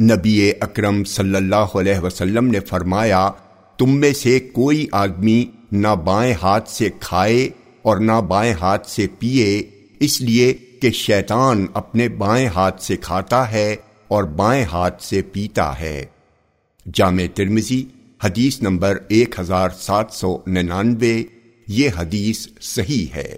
نبی اکرم صلی اللہ علیہ وسلم نے فرمایا، تم میں سے کوئی آدمی نہ بائیں ہاتھ سے کھائے اور نہ بائیں ہاتھ سے پیے، اس لیے کہ شیطان اپنے بائیں ہاتھ سے کھاتا ہے اور بائیں ہاتھ سے پیتا ہے۔ جامع ترمزی حدیث نمبر ایک ہزار سات سو ننانوے، یہ حدیث صحیح ہے۔